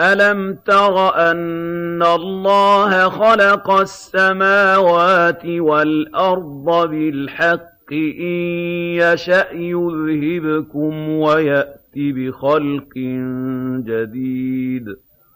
أَلَمْ تَرَ أَنَّ اللَّهَ خَلَقَ السَّمَاوَاتِ وَالْأَرْضَ بِالْحَقِّ ۚ إِن يَشَأْ يُذْهِبْكُمْ وَيَأْتِ بِخَلْقٍ جَدِيدٍ